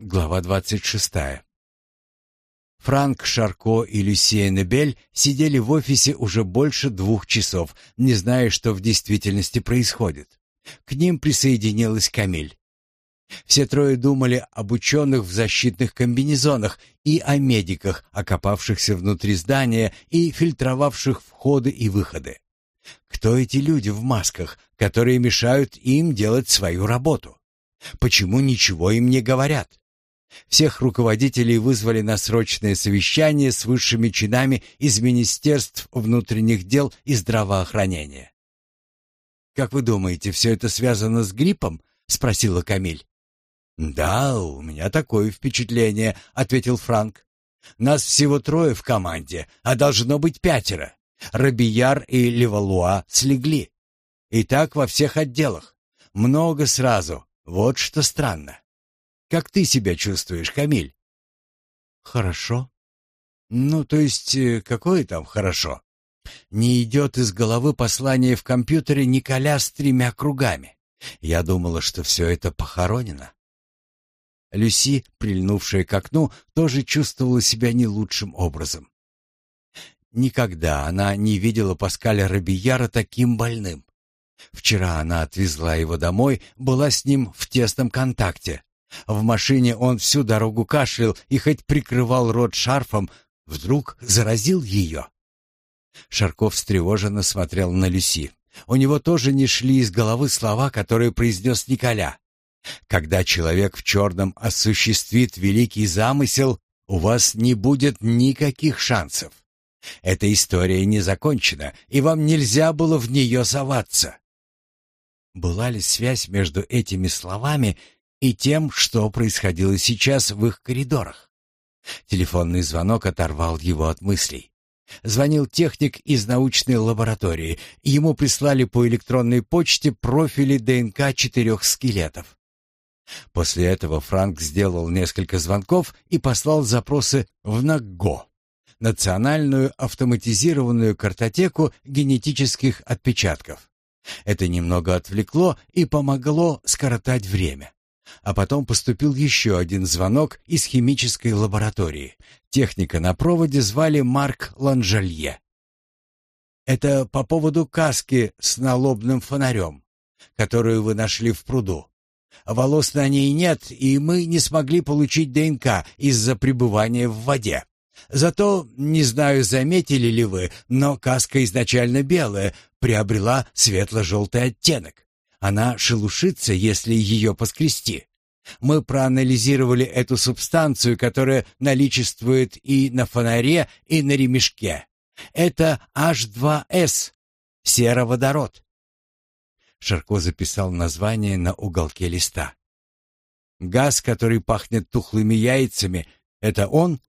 Глава двадцать шестая. Франк Шарко и Люсия Небель сидели в офисе уже больше двух часов, не зная, что в действительности происходит. К ним присоединилась Камиль. Все трое думали об ученых в защитных комбинезонах и о медиках, окопавшихся внутри здания и фильтровавших входы и выходы. Кто эти люди в масках, которые мешают им делать свою работу? Почему ничего им не говорят? Всех руководителей вызвали на срочное совещание с высшими чинами из Министерств внутренних дел и здравоохранения. «Как вы думаете, все это связано с гриппом?» — спросила Камиль. «Да, у меня такое впечатление», — ответил Франк. «Нас всего трое в команде, а должно быть пятеро. Робияр и Левалуа слегли. И так во всех отделах. Много сразу. Вот что странно. Как ты себя чувствуешь, Камиль?» «Хорошо». «Ну, то есть, э, какое там хорошо?» Не идет из головы послание в компьютере Николя с тремя кругами. Я думала, что все это похоронено. Люси, прильнувшая к окну, тоже чувствовала себя не лучшим образом. Никогда она не видела Паскаля Робияра таким больным. Вчера она отвезла его домой, была с ним в тесном контакте. В машине он всю дорогу кашлял и хоть прикрывал рот шарфом, вдруг заразил ее. Шарков встревоженно смотрел на Люси. У него тоже не шли из головы слова, которые произнес Николя. Когда человек в черном осуществит великий замысел, у вас не будет никаких шансов. Эта история не закончена, и вам нельзя было в нее соваться. Была ли связь между этими словами и тем, что происходило сейчас в их коридорах? Телефонный звонок оторвал его от мыслей. Звонил техник из научной лаборатории. Ему прислали по электронной почте профили ДНК четырех скелетов. После этого Франк сделал несколько звонков и послал запросы в НАГГО, Национальную автоматизированную картотеку генетических отпечатков. Это немного отвлекло и помогло скоротать время. А потом поступил еще один звонок из химической лаборатории. Техника на проводе звали Марк Ланжалье. «Это по поводу каски с налобным фонарем, которую вы нашли в пруду. Волос на ней нет, и мы не смогли получить ДНК из-за пребывания в воде. Зато, не знаю, заметили ли вы, но каска изначально белая, приобрела светло-желтый оттенок. Она шелушится, если ее поскрести. Мы проанализировали эту субстанцию, которая наличествует и на фонаре, и на ремешке. Это H2S, сероводород. Шарко записал название на уголке листа. «Газ, который пахнет тухлыми яйцами, это он?»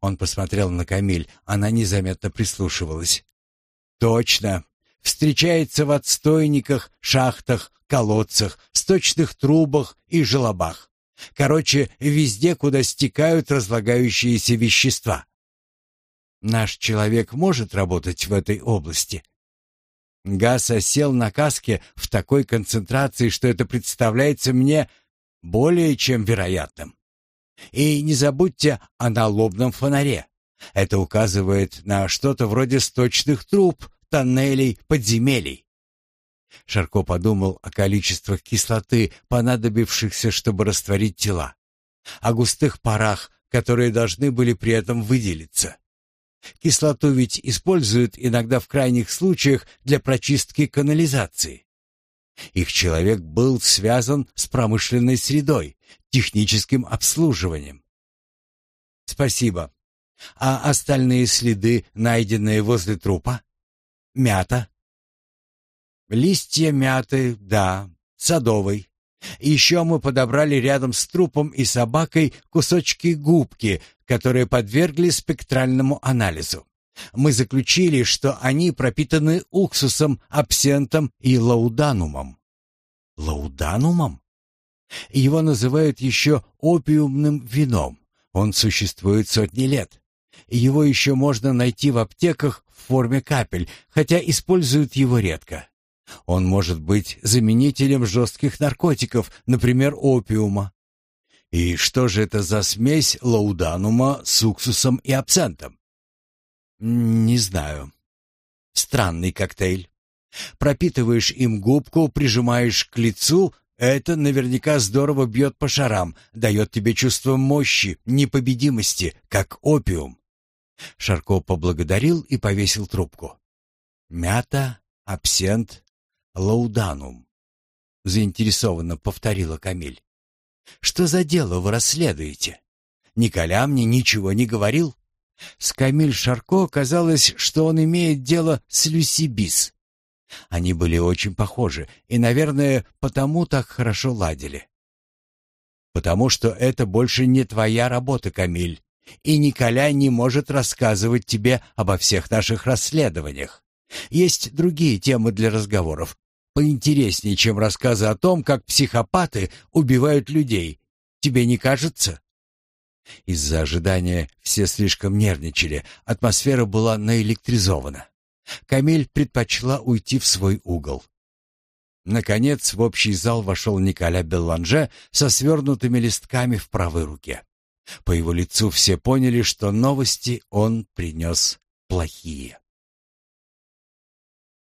Он посмотрел на Камиль, она незаметно прислушивалась. «Точно. Встречается в отстойниках, шахтах, колодцах, сточных трубах и желобах. Короче, везде, куда стекают разлагающиеся вещества. Наш человек может работать в этой области?» Газ осел на каске в такой концентрации, что это представляется мне более чем вероятным. И не забудьте о налобном фонаре. Это указывает на что-то вроде сточных труб, тоннелей, подземелий. Шарко подумал о количествах кислоты, понадобившихся, чтобы растворить тела, о густых парах, которые должны были при этом выделиться. Кислоту ведь используют иногда в крайних случаях для прочистки канализации. Их человек был связан с промышленной средой, техническим обслуживанием. Спасибо. А остальные следы, найденные возле трупа? Мята? Листья мяты, да, садовой. Еще мы подобрали рядом с трупом и собакой кусочки губки, которые подвергли спектральному анализу. Мы заключили, что они пропитаны уксусом, абсентом и лауданумом. Лауданумом? Его называют еще опиумным вином. Он существует сотни лет. Его еще можно найти в аптеках в форме капель, хотя используют его редко. Он может быть заменителем жестких наркотиков, например, опиума. И что же это за смесь лауданума с уксусом и абсентом? Не знаю. Странный коктейль. Пропитываешь им губку, прижимаешь к лицу, это наверняка здорово бьет по шарам, дает тебе чувство мощи, непобедимости, как опиум. Шарко поблагодарил и повесил трубку. Мята, абсент, лауданум. Заинтересованно повторила Камиль. Что за дело вы расследуете? Николя мне ничего не говорил. С Камиль Шарко казалось, что он имеет дело с Люси Бис. Они были очень похожи и, наверное, потому так хорошо ладили. Потому что это больше не твоя работа, Камиль, и Николя не может рассказывать тебе обо всех наших расследованиях. Есть другие темы для разговоров, поинтереснее, чем рассказы о том, как психопаты убивают людей. Тебе не кажется? Из-за ожидания все слишком нервничали, атмосфера была наэлектризована. Камиль предпочла уйти в свой угол. Наконец в общий зал вошел Николя Белланже со свернутыми листками в правой руке. По его лицу все поняли, что новости он принес плохие.